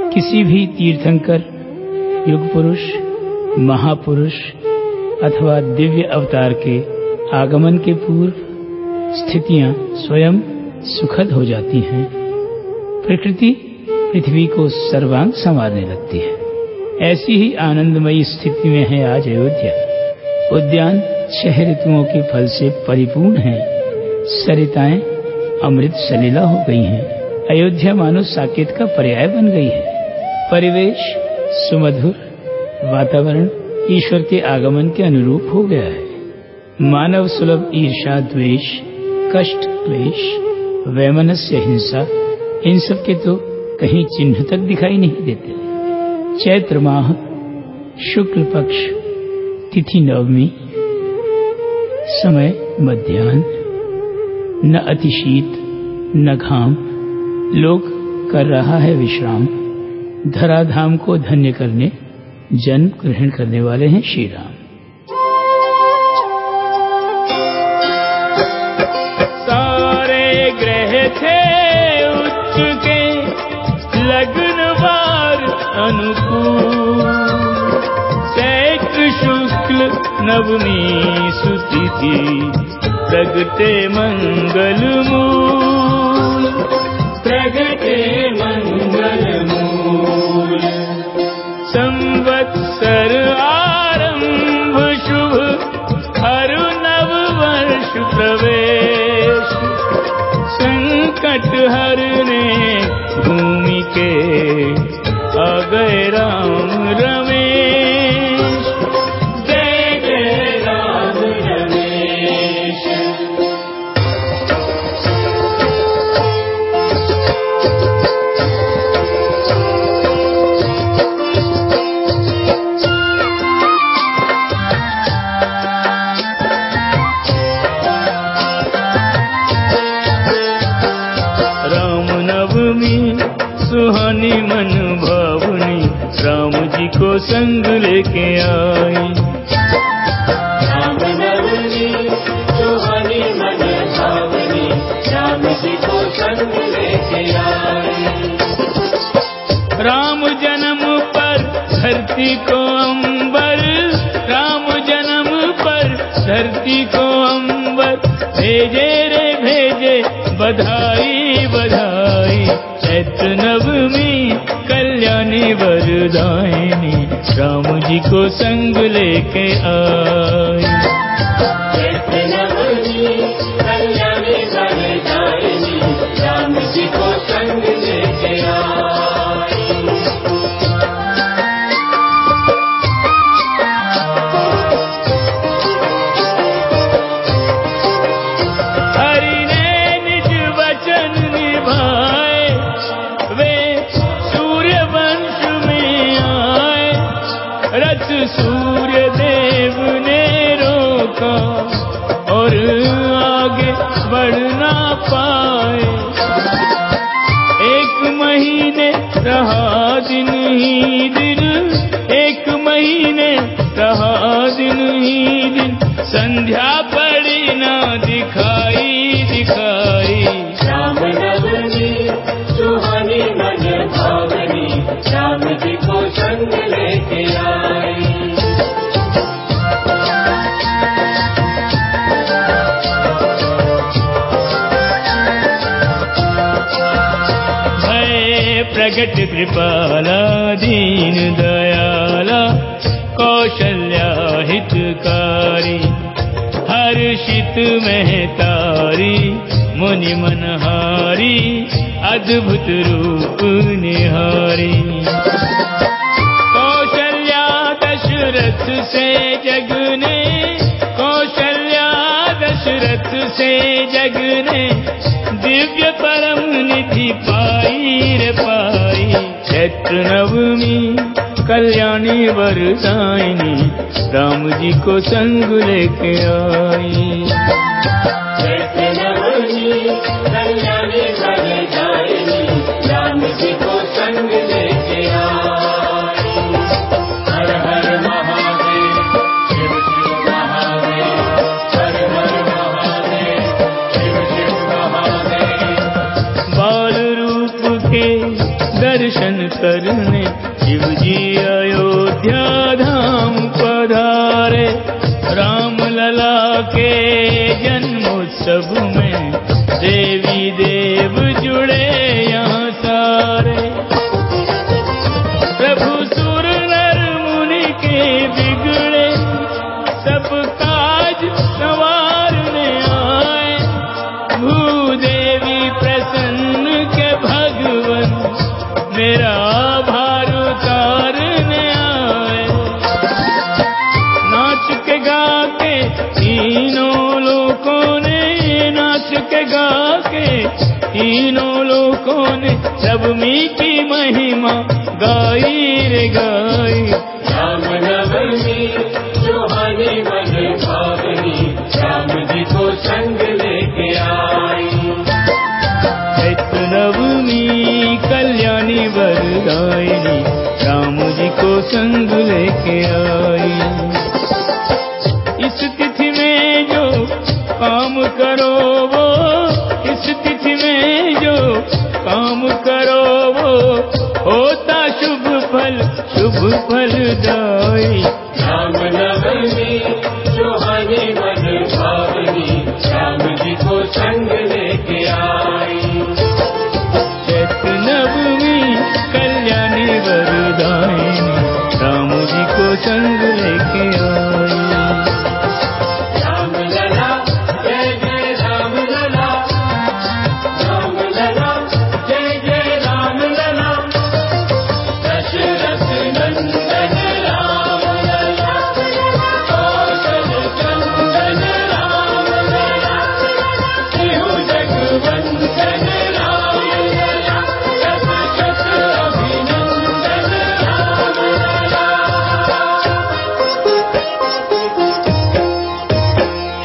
किसी भी तीर्थंकर युग पुरुष महापुरुष अथवा दिव्य अवतार के आगमन के पूर्व स्थितियाँ स्वयं सुखद हो जाती हैं। प्रकृति पृथ्वी को सर्वांग संवारने लगती है। ऐसी ही आनंदमयी स्थिति में है आज अयोध्या। उद्यान छह ऋतुओं के फल से परिपूर्ण है। सरिताएँ अमृत सलीला हो गई हैं। अयोध्या मानो साकेत का पर्याय बन गई है। परिवेश, सुमधुर, वातावरण ईश्वर के आगमन के अनुरूप हो गया है। मानव सुलभ ईर्षा द्वेष, कष्ट, क्लेश, वैमनस्य, हिंसा, इन सब के तो कहीं चिन्ह तक दिखाई नहीं देते। चैत्र माह, शुक्ल पक्ष, तिथि नवमी, समय मध्यान्ह। न अतिशीत, न घाम लोग कर रहा है विश्राम। धराधाम को धन्य करने, जन्म ग्रहण करने वाले हैं श्री राम सारे ग्रह थे उच्च के, लग्न बार अनुकूल। चैत्र, शुक्ल, नवमी सुति थी प्रगटे मंगल मूल प्रगटे मंगल मूल संवत्सर आरंभ शुभ हर नव वर्ष प्रवेश। संकट हरने भूमि के आ संग लेके आई। राम जन्म पर धरती को अंबर राम जन्म पर धरती को अंबर भेजे रे भेजे बधाई कल्याणी वरदायिनी राम जी को संग लेके आई। और आगे बढ़ ना पाए। एक महीने रहा दिन ही दिन, एक महीने रहा दिन ही दिन। संध्या प्रगट कृपाला, दीन दयाला, कौशल्या हितकारी, हर्षित महतारी, मुनि मनहारी, अद्भुत रूप निहारी। कौशल्या दशरथ से जगने, कौशल्या दशरथ से जगने, दिव्य परम निधि नवमी कल्याणी वरदायिनी राम जी को संग लेके आई। चैत्र नवमी दर्शन करने शिव जी अयोध्या धाम पधारे। राम लला के जन्मोत्सव में के तीनों लोकों ने सब मी की महिमा गाई रे गाई। राम नवमी सुहानी मन भावनी राम जी को संग लेके आई। चैत्र नवमी कल्याणी वरदायिनी राम जी को संग लेके आई। इस तिथि में जो काम करो वो Hari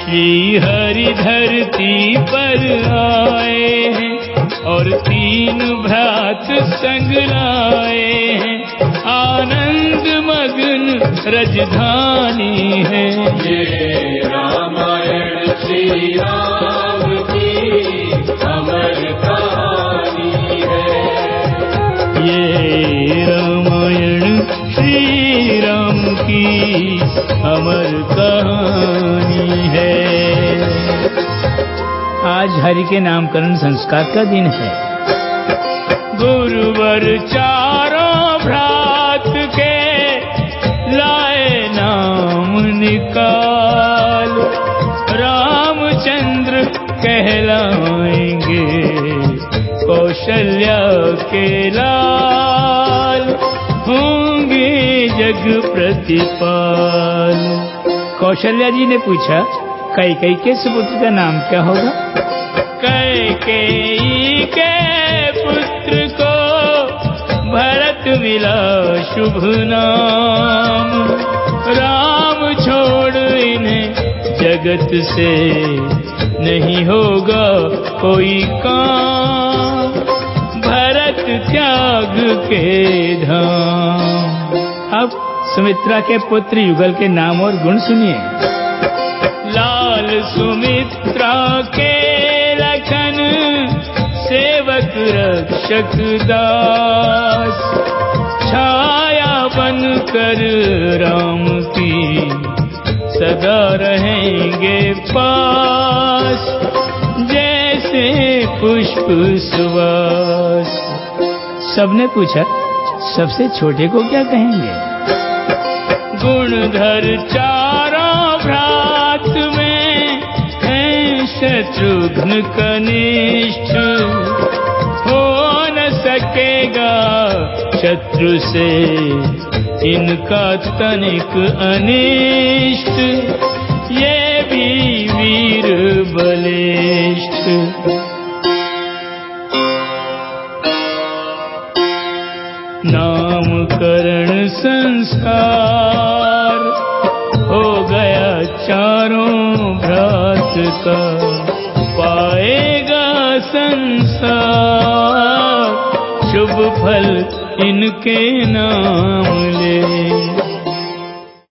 श्री हरि धरती पर आए हैं और तीन भ्रात संग लाए हैं। आनंद मग्न रजधानी है। ये रामायण श्री राम की अमर कहानी है। ये रामायण श्री राम की अमर कहानी आज हरि के नामकरण संस्कार का दिन है। गुरुवर चारों भ्रात के लाए नाम निकाल। रामचंद्र कहलाएँगे कौशल्या के लाल। होंगे जग प्रतिपाल। कौशल्या जी ने पूछा कई कई के सुपुत्र का नाम क्या होगा? कैकेयी के पुत्र को भरत मिला शुभ नाम। राम छोड़ इन्हें जगत से नहीं होगा कोई काम। भरत त्याग के धाम। अब सुमित्रा के पुत्र युगल के नाम और गुण सुनिए। लाल सुमित्रा के लखन सेवक रक्षक दास। छाया बन कर राम की सदा रहेंगे पास, जैसे पुष्प सुवास। सबने पूछा, सबसे छोटे को क्या कहेंगे? गुणधर चारों है शत्रुघ्न कनिष्ठ हो न सकेगा शत्रु से। इनका तनिक अनिष्ट, ये भी वीर बलिष्ठ। नामकरण संस्कार हो गया चारों भ्रात का पाएगा संसार। शुभ फल इनके नाम ले।